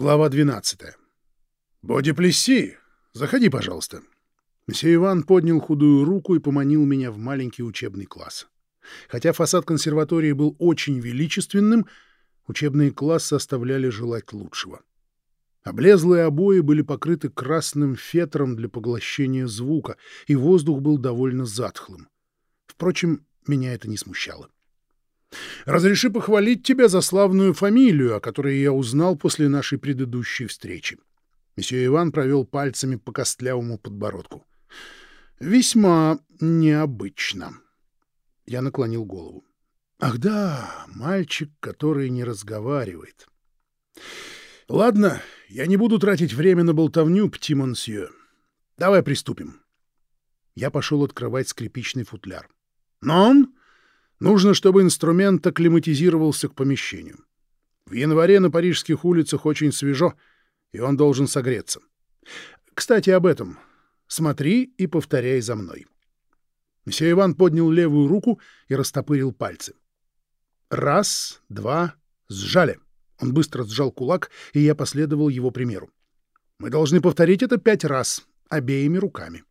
Глава 12. «Боди Плесси, заходи, пожалуйста». Месье Иван поднял худую руку и поманил меня в маленький учебный класс. Хотя фасад консерватории был очень величественным, учебные классы оставляли желать лучшего. Облезлые обои были покрыты красным фетром для поглощения звука, и воздух был довольно затхлым. Впрочем, меня это не смущало. Разреши похвалить тебя за славную фамилию, о которой я узнал после нашей предыдущей встречи. Месье Иван провел пальцами по костлявому подбородку. Весьма необычно. Я наклонил голову. Ах да, мальчик, который не разговаривает. Ладно, я не буду тратить время на болтовню, Птимонсье. Давай приступим. Я пошел открывать скрипичный футляр. Но Нужно, чтобы инструмент акклиматизировался к помещению. В январе на парижских улицах очень свежо, и он должен согреться. Кстати, об этом. Смотри и повторяй за мной. Месье Иван поднял левую руку и растопырил пальцы. Раз, два, сжали. Он быстро сжал кулак, и я последовал его примеру. Мы должны повторить это пять раз, обеими руками.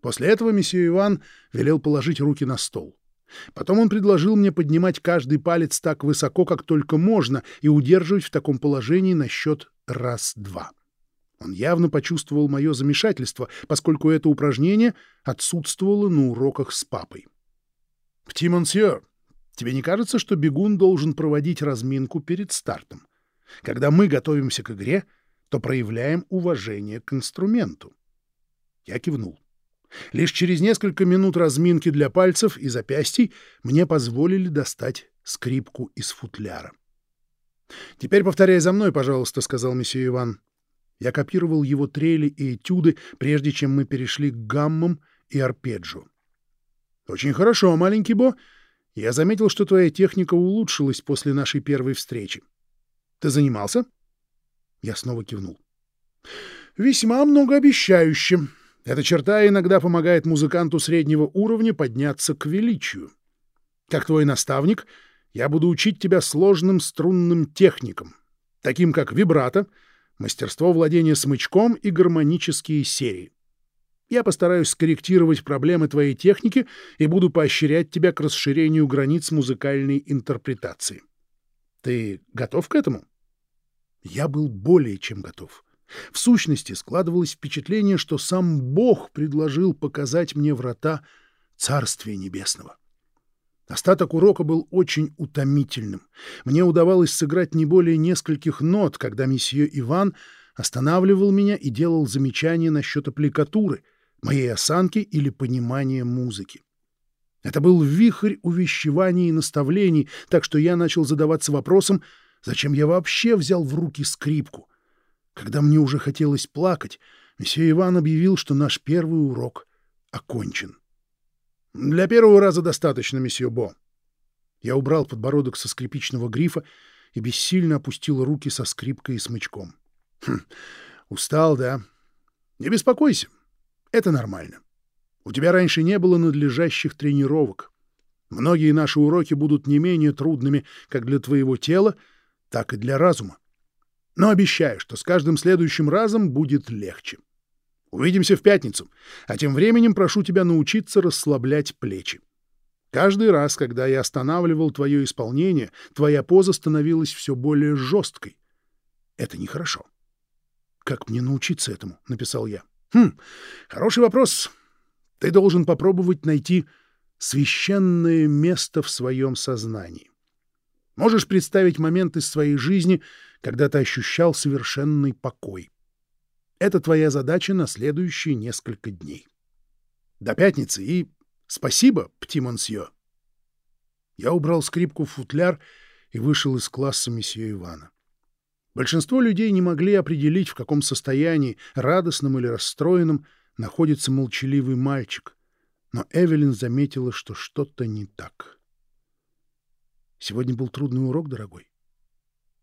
После этого месье Иван велел положить руки на стол. Потом он предложил мне поднимать каждый палец так высоко, как только можно, и удерживать в таком положении на счет раз-два. Он явно почувствовал мое замешательство, поскольку это упражнение отсутствовало на уроках с папой. «Пти, монсье, тебе не кажется, что бегун должен проводить разминку перед стартом? Когда мы готовимся к игре, то проявляем уважение к инструменту». Я кивнул. Лишь через несколько минут разминки для пальцев и запястий мне позволили достать скрипку из футляра. «Теперь повторяй за мной, пожалуйста», — сказал месье Иван. Я копировал его трели и этюды, прежде чем мы перешли к гаммам и арпеджио. «Очень хорошо, маленький Бо. Я заметил, что твоя техника улучшилась после нашей первой встречи. Ты занимался?» Я снова кивнул. «Весьма многообещающе. Эта черта иногда помогает музыканту среднего уровня подняться к величию. Как твой наставник, я буду учить тебя сложным струнным техникам, таким как вибрато, мастерство владения смычком и гармонические серии. Я постараюсь скорректировать проблемы твоей техники и буду поощрять тебя к расширению границ музыкальной интерпретации. Ты готов к этому? Я был более чем готов. В сущности, складывалось впечатление, что сам Бог предложил показать мне врата Царствия Небесного. Остаток урока был очень утомительным. Мне удавалось сыграть не более нескольких нот, когда месье Иван останавливал меня и делал замечания насчет аппликатуры, моей осанки или понимания музыки. Это был вихрь увещеваний и наставлений, так что я начал задаваться вопросом, зачем я вообще взял в руки скрипку. Когда мне уже хотелось плакать, месье Иван объявил, что наш первый урок окончен. «Для первого раза достаточно, месье Бо». Я убрал подбородок со скрипичного грифа и бессильно опустил руки со скрипкой и смычком. «Хм, устал, да? Не беспокойся, это нормально. У тебя раньше не было надлежащих тренировок. Многие наши уроки будут не менее трудными как для твоего тела, так и для разума. Но обещаю, что с каждым следующим разом будет легче. Увидимся в пятницу, а тем временем прошу тебя научиться расслаблять плечи. Каждый раз, когда я останавливал твое исполнение, твоя поза становилась все более жесткой. Это нехорошо. «Как мне научиться этому?» — написал я. «Хм, хороший вопрос. Ты должен попробовать найти священное место в своем сознании. Можешь представить момент из своей жизни, когда ты ощущал совершенный покой. Это твоя задача на следующие несколько дней. До пятницы и спасибо, Птимонсье. Я убрал скрипку в футляр и вышел из класса месье Ивана. Большинство людей не могли определить, в каком состоянии, радостном или расстроенном, находится молчаливый мальчик, но Эвелин заметила, что что-то не так. Сегодня был трудный урок, дорогой.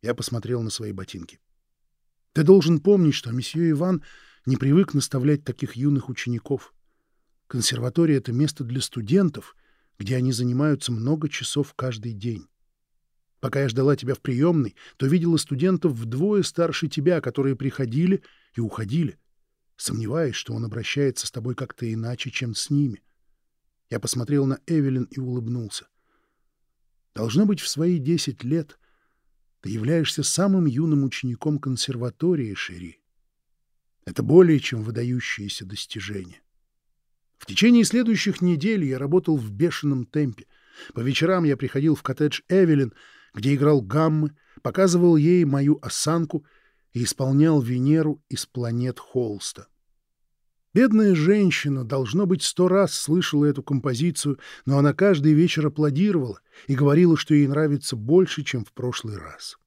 Я посмотрел на свои ботинки. Ты должен помнить, что месье Иван не привык наставлять таких юных учеников. Консерватория — это место для студентов, где они занимаются много часов каждый день. Пока я ждала тебя в приемной, то видела студентов вдвое старше тебя, которые приходили и уходили. Сомневаюсь, что он обращается с тобой как-то иначе, чем с ними. Я посмотрел на Эвелин и улыбнулся. Должно быть, в свои десять лет ты являешься самым юным учеником консерватории, Шери. Это более чем выдающееся достижение. В течение следующих недель я работал в бешеном темпе. По вечерам я приходил в коттедж Эвелин, где играл гаммы, показывал ей мою осанку и исполнял Венеру из планет Холста. Бедная женщина, должно быть, сто раз слышала эту композицию, но она каждый вечер аплодировала и говорила, что ей нравится больше, чем в прошлый раз.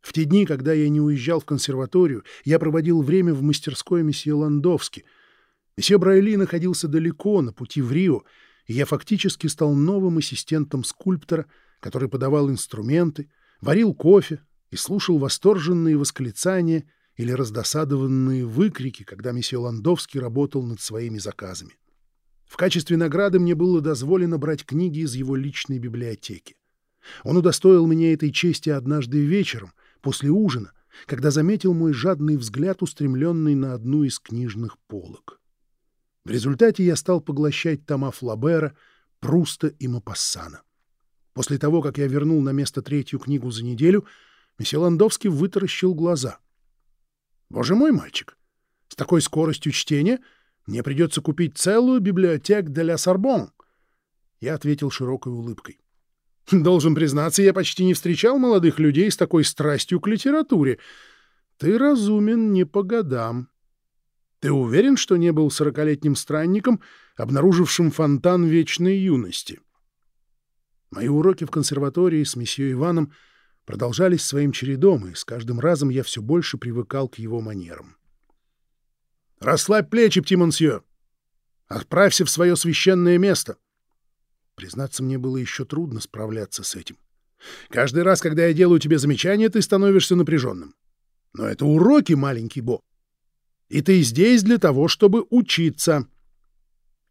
В те дни, когда я не уезжал в консерваторию, я проводил время в мастерской месье Ландовски. Месье Брайли находился далеко, на пути в Рио, и я фактически стал новым ассистентом скульптора, который подавал инструменты, варил кофе и слушал восторженные восклицания или раздосадованные выкрики, когда месье Ландовский работал над своими заказами. В качестве награды мне было дозволено брать книги из его личной библиотеки. Он удостоил меня этой чести однажды вечером, после ужина, когда заметил мой жадный взгляд, устремленный на одну из книжных полок. В результате я стал поглощать тома Флабера, Пруста и Мапассана. После того, как я вернул на место третью книгу за неделю, месье Ландовский вытаращил глаза — Боже мой, мальчик, с такой скоростью чтения мне придется купить целую библиотеку для ля Сорбон. Я ответил широкой улыбкой. Должен признаться, я почти не встречал молодых людей с такой страстью к литературе. Ты разумен не по годам. Ты уверен, что не был сорокалетним странником, обнаружившим фонтан вечной юности? Мои уроки в консерватории с месье Иваном — продолжались своим чередом, и с каждым разом я все больше привыкал к его манерам. «Расслабь плечи, Птимонсье! Отправься в свое священное место!» Признаться, мне было еще трудно справляться с этим. Каждый раз, когда я делаю тебе замечание, ты становишься напряженным. Но это уроки, маленький Бо. И ты здесь для того, чтобы учиться.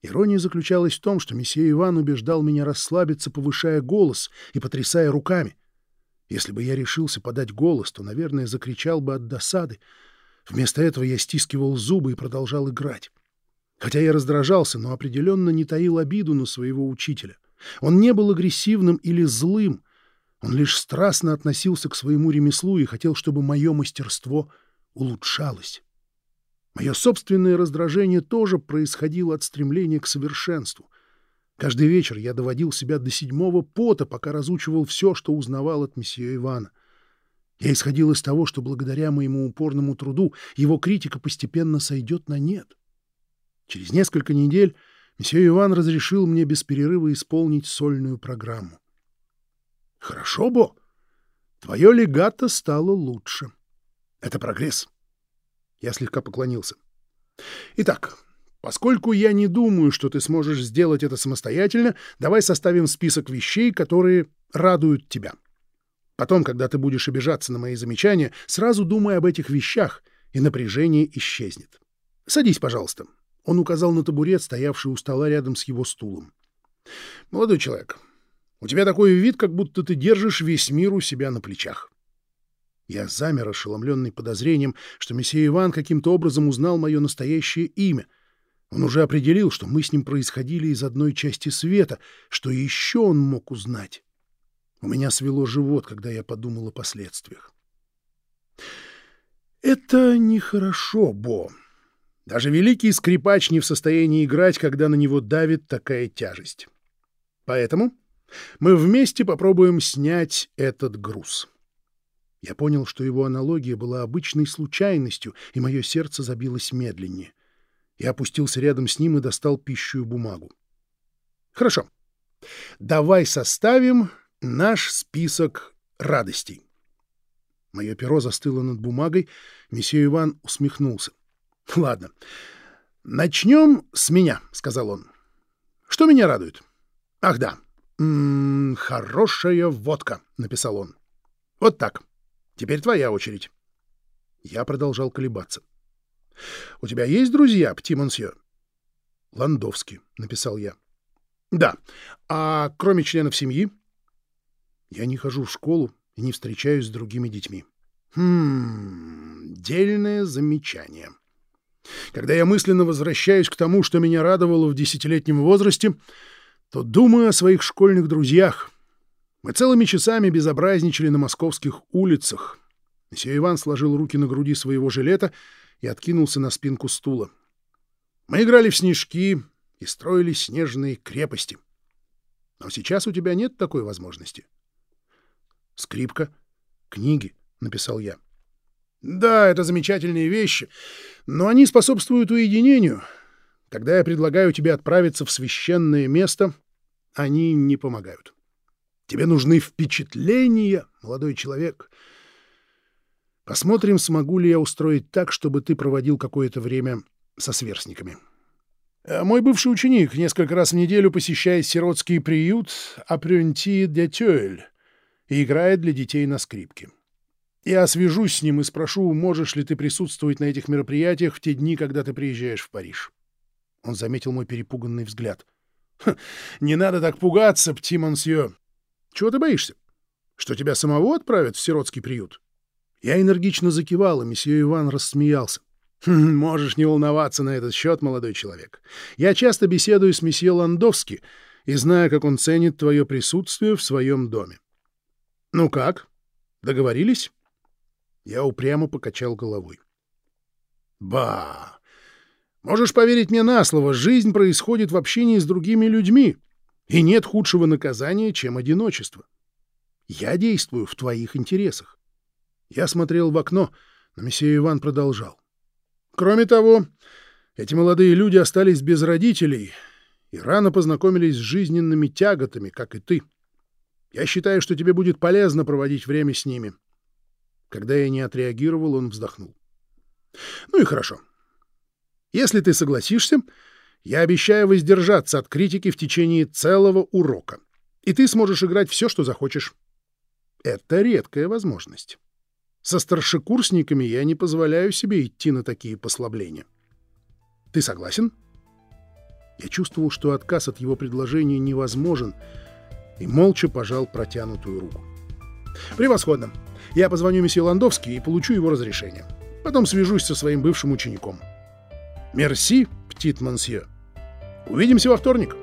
Ирония заключалась в том, что месье Иван убеждал меня расслабиться, повышая голос и потрясая руками — если бы я решился подать голос, то, наверное, закричал бы от досады. Вместо этого я стискивал зубы и продолжал играть. Хотя я раздражался, но определенно не таил обиду на своего учителя. Он не был агрессивным или злым. Он лишь страстно относился к своему ремеслу и хотел, чтобы мое мастерство улучшалось. Мое собственное раздражение тоже происходило от стремления к совершенству. Каждый вечер я доводил себя до седьмого пота, пока разучивал все, что узнавал от месье Ивана. Я исходил из того, что благодаря моему упорному труду его критика постепенно сойдет на нет. Через несколько недель месье Иван разрешил мне без перерыва исполнить сольную программу. — Хорошо, Бо. Твое легато стало лучше. Это прогресс. Я слегка поклонился. Итак, Поскольку я не думаю, что ты сможешь сделать это самостоятельно, давай составим список вещей, которые радуют тебя. Потом, когда ты будешь обижаться на мои замечания, сразу думай об этих вещах, и напряжение исчезнет. Садись, пожалуйста. Он указал на табурет, стоявший у стола рядом с его стулом. Молодой человек, у тебя такой вид, как будто ты держишь весь мир у себя на плечах. Я замер, ошеломленный подозрением, что месье Иван каким-то образом узнал мое настоящее имя — он уже определил, что мы с ним происходили из одной части света, что еще он мог узнать. У меня свело живот, когда я подумал о последствиях. Это нехорошо, Бо. Даже великий скрипач не в состоянии играть, когда на него давит такая тяжесть. Поэтому мы вместе попробуем снять этот груз. Я понял, что его аналогия была обычной случайностью, и мое сердце забилось медленнее. Я опустился рядом с ним и достал пищу бумагу. Хорошо. Давай составим наш список радостей. Мое перо застыло над бумагой. Месье Иван усмехнулся. — Ладно. Начнем с меня, — сказал он. — Что меня радует? — Ах, да. М -м, хорошая водка, — написал он. — Вот так. Теперь твоя очередь. Я продолжал колебаться. —— У тебя есть друзья, Птимонсье? — Ландовский, — написал я. — Да. А кроме членов семьи? Я не хожу в школу и не встречаюсь с другими детьми. Хм, дельное замечание. Когда я мысленно возвращаюсь к тому, что меня радовало в десятилетнем возрасте, то думаю о своих школьных друзьях. Мы целыми часами безобразничали на московских улицах. Месье Иван сложил руки на груди своего жилета и откинулся на спинку стула. Мы играли в снежки и строили снежные крепости. Но сейчас у тебя нет такой возможности. Скрипка, книги, — написал я. Да, это замечательные вещи, но они способствуют уединению. Когда я предлагаю тебе отправиться в священное место, они не помогают. Тебе нужны впечатления, молодой человек. Посмотрим, смогу ли я устроить так, чтобы ты проводил какое-то время со сверстниками. Э, мой бывший ученик несколько раз в неделю посещает сиротский приют «Апрюнти де Тюэль» и играет для детей на скрипке. Я свяжусь с ним и спрошу, можешь ли ты присутствовать на этих мероприятиях в те дни, когда ты приезжаешь в Париж. Он заметил мой перепуганный взгляд. «Не надо так пугаться, пти монсье. Чего ты боишься? Что тебя самого отправят в сиротский приют?» Я энергично закивал, и месье Иван рассмеялся. «Хм, «Можешь не волноваться на этот счет, молодой человек. Я часто беседую с месье Ландовски и знаю, как он ценит твое присутствие в своем доме. Ну как, договорились?» Я упрямо покачал головой. «Ба! Можешь поверить мне на слово, жизнь происходит в общении с другими людьми, и нет худшего наказания, чем одиночество. Я действую в твоих интересах». Я смотрел в окно, но месье Иван продолжал. «Кроме того, эти молодые люди остались без родителей и рано познакомились с жизненными тяготами, как и ты. Я считаю, что тебе будет полезно проводить время с ними». Когда я не отреагировал, он вздохнул. «Ну и хорошо. Если ты согласишься, я обещаю воздержаться от критики в течение целого урока, и ты сможешь играть все, что захочешь. Это редкая возможность. Со старшекурсниками я не позволяю себе идти на такие послабления. Ты согласен?» Я чувствовал, что отказ от его предложения невозможен, и молча пожал протянутую руку. «Превосходно. Я позвоню месье Ландовски и получу его разрешение. Потом свяжусь со своим бывшим учеником. Мерси, птит мансье. Увидимся во вторник.